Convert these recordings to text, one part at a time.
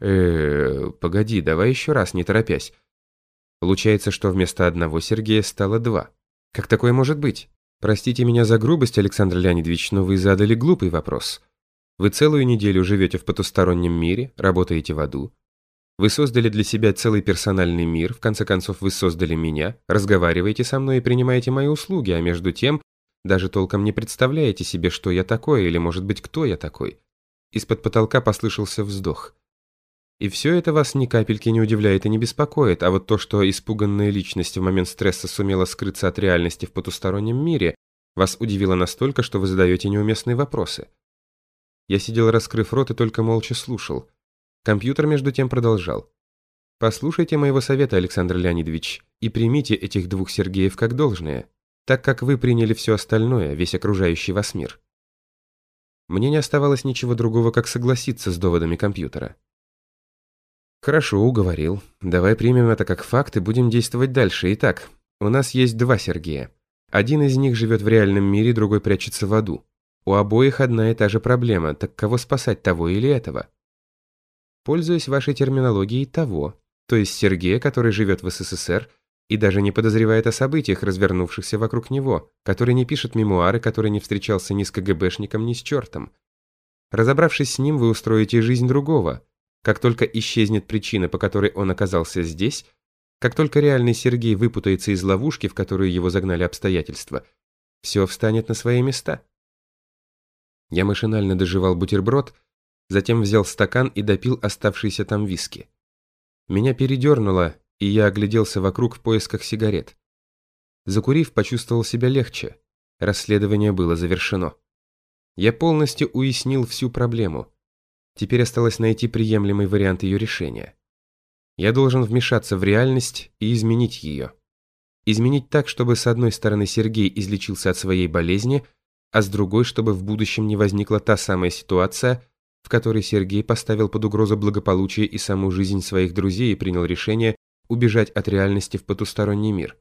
э, погоди, давай еще раз, не торопясь. Получается, что вместо одного Сергея стало два. Как такое может быть? Простите меня за грубость, Александр Леонидович, но вы задали глупый вопрос. Вы целую неделю живете в потустороннем мире, работаете в аду. Вы создали для себя целый персональный мир, в конце концов вы создали меня, разговариваете со мной и принимаете мои услуги, а между тем даже толком не представляете себе, что я такой или, может быть, кто я такой. Из-под потолка послышался вздох. И все это вас ни капельки не удивляет и не беспокоит, а вот то, что испуганная личность в момент стресса сумела скрыться от реальности в потустороннем мире, вас удивило настолько, что вы задаете неуместные вопросы. Я сидел, раскрыв рот, и только молча слушал. Компьютер, между тем, продолжал. «Послушайте моего совета, Александр Леонидович, и примите этих двух Сергеев как должное, так как вы приняли все остальное, весь окружающий вас мир». Мне не оставалось ничего другого, как согласиться с доводами компьютера. Хорошо, уговорил. Давай примем это как факт и будем действовать дальше. Итак, у нас есть два Сергея. Один из них живет в реальном мире, другой прячется в аду. У обоих одна и та же проблема, так кого спасать, того или этого? Пользуясь вашей терминологией того, то есть Сергея, который живет в СССР и даже не подозревает о событиях, развернувшихся вокруг него, который не пишет мемуары, который не встречался ни с КГБшником, ни с чертом. Разобравшись с ним, вы устроите жизнь другого. Как только исчезнет причина, по которой он оказался здесь, как только реальный Сергей выпутается из ловушки, в которую его загнали обстоятельства, все встанет на свои места. Я машинально доживал бутерброд, затем взял стакан и допил оставшиеся там виски. Меня передернуло, и я огляделся вокруг в поисках сигарет. Закурив, почувствовал себя легче. Расследование было завершено. Я полностью уяснил всю проблему. Теперь осталось найти приемлемый вариант ее решения. Я должен вмешаться в реальность и изменить ее. Изменить так, чтобы с одной стороны Сергей излечился от своей болезни, а с другой, чтобы в будущем не возникла та самая ситуация, в которой Сергей поставил под угрозу благополучие и саму жизнь своих друзей и принял решение убежать от реальности в потусторонний мир.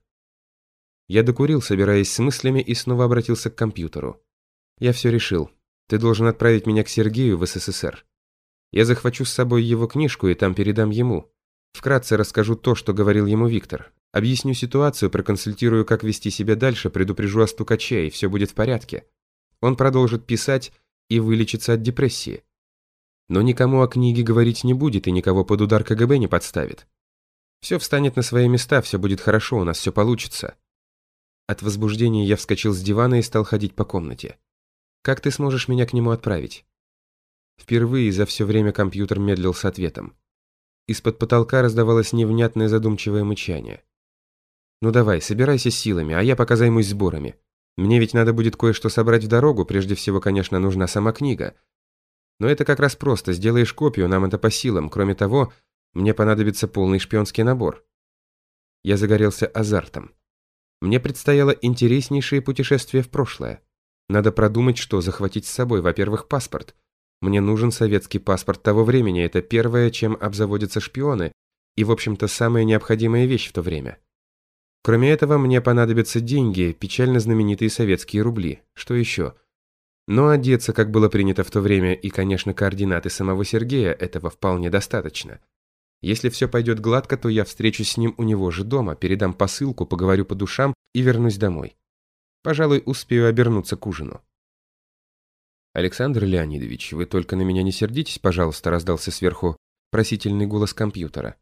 Я докурил, собираясь с мыслями, и снова обратился к компьютеру. Я все решил. Ты должен отправить меня к Сергею в СССР. Я захвачу с собой его книжку и там передам ему. Вкратце расскажу то, что говорил ему Виктор. Объясню ситуацию, проконсультирую, как вести себя дальше, предупрежу о стукаче, и все будет в порядке. Он продолжит писать и вылечится от депрессии. Но никому о книге говорить не будет и никого под удар КГБ не подставит. Все встанет на свои места, все будет хорошо, у нас все получится. От возбуждения я вскочил с дивана и стал ходить по комнате. Как ты сможешь меня к нему отправить? Впервые за все время компьютер медлил с ответом. Из-под потолка раздавалось невнятное задумчивое мычание. «Ну давай, собирайся силами, а я пока займусь сборами. Мне ведь надо будет кое-что собрать в дорогу, прежде всего, конечно, нужна сама книга. Но это как раз просто, сделаешь копию, нам это по силам. Кроме того, мне понадобится полный шпионский набор. Я загорелся азартом. Мне предстояло интереснейшее путешествие в прошлое. Надо продумать, что захватить с собой. Во-первых, паспорт. Мне нужен советский паспорт того времени. Это первое, чем обзаводятся шпионы. И, в общем-то, самая необходимая вещь в то время. Кроме этого, мне понадобятся деньги, печально знаменитые советские рубли. Что еще? Но одеться, как было принято в то время, и, конечно, координаты самого Сергея, этого вполне достаточно. Если все пойдет гладко, то я встречусь с ним у него же дома, передам посылку, поговорю по душам и вернусь домой. Пожалуй, успею обернуться к ужину. «Александр Леонидович, вы только на меня не сердитесь, пожалуйста», раздался сверху просительный голос компьютера.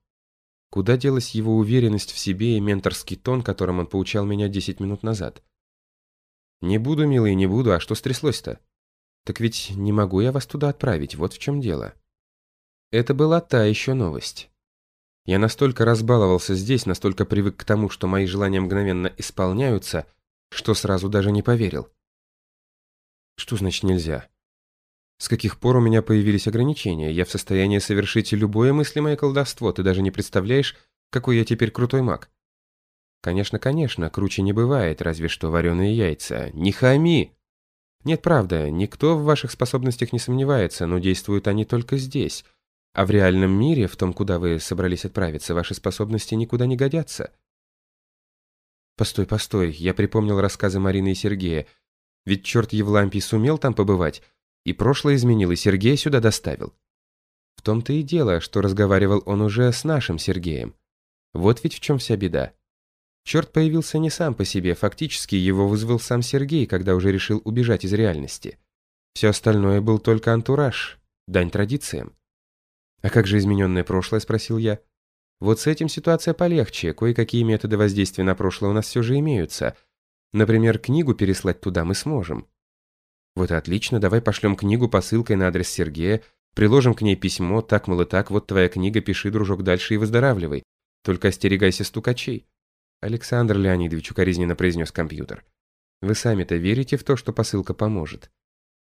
Куда делась его уверенность в себе и менторский тон, которым он поучал меня 10 минут назад? «Не буду, милый, не буду, а что стряслось-то?» «Так ведь не могу я вас туда отправить, вот в чем дело». Это была та еще новость. Я настолько разбаловался здесь, настолько привык к тому, что мои желания мгновенно исполняются, что сразу даже не поверил. Что значит нельзя? С каких пор у меня появились ограничения? Я в состоянии совершить любое мыслимое колдовство, ты даже не представляешь, какой я теперь крутой маг. Конечно, конечно, круче не бывает, разве что вареные яйца. Не хами! Нет, правда, никто в ваших способностях не сомневается, но действуют они только здесь – а в реальном мире, в том, куда вы собрались отправиться, ваши способности никуда не годятся. Постой, постой, я припомнил рассказы Марины и Сергея. Ведь черт Евлампий сумел там побывать, и прошлое изменил, и Сергея сюда доставил. В том-то и дело, что разговаривал он уже с нашим Сергеем. Вот ведь в чем вся беда. Черт появился не сам по себе, фактически его вызвал сам Сергей, когда уже решил убежать из реальности. Все остальное был только антураж, дань традициям. «А как же измененное прошлое?» – спросил я. «Вот с этим ситуация полегче, кое-какие методы воздействия на прошлое у нас все же имеются. Например, книгу переслать туда мы сможем». «Вот и отлично, давай пошлем книгу посылкой на адрес Сергея, приложим к ней письмо, так, мол, и так, вот твоя книга, пиши, дружок, дальше и выздоравливай. Только остерегайся стукачей». Александр Леонидович укоризненно произнес компьютер. «Вы сами-то верите в то, что посылка поможет?»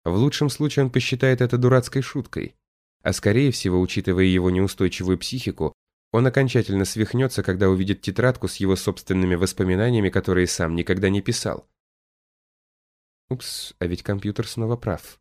В лучшем случае он посчитает это дурацкой шуткой. А скорее всего, учитывая его неустойчивую психику, он окончательно свихнется, когда увидит тетрадку с его собственными воспоминаниями, которые сам никогда не писал. Упс, а ведь компьютер снова прав.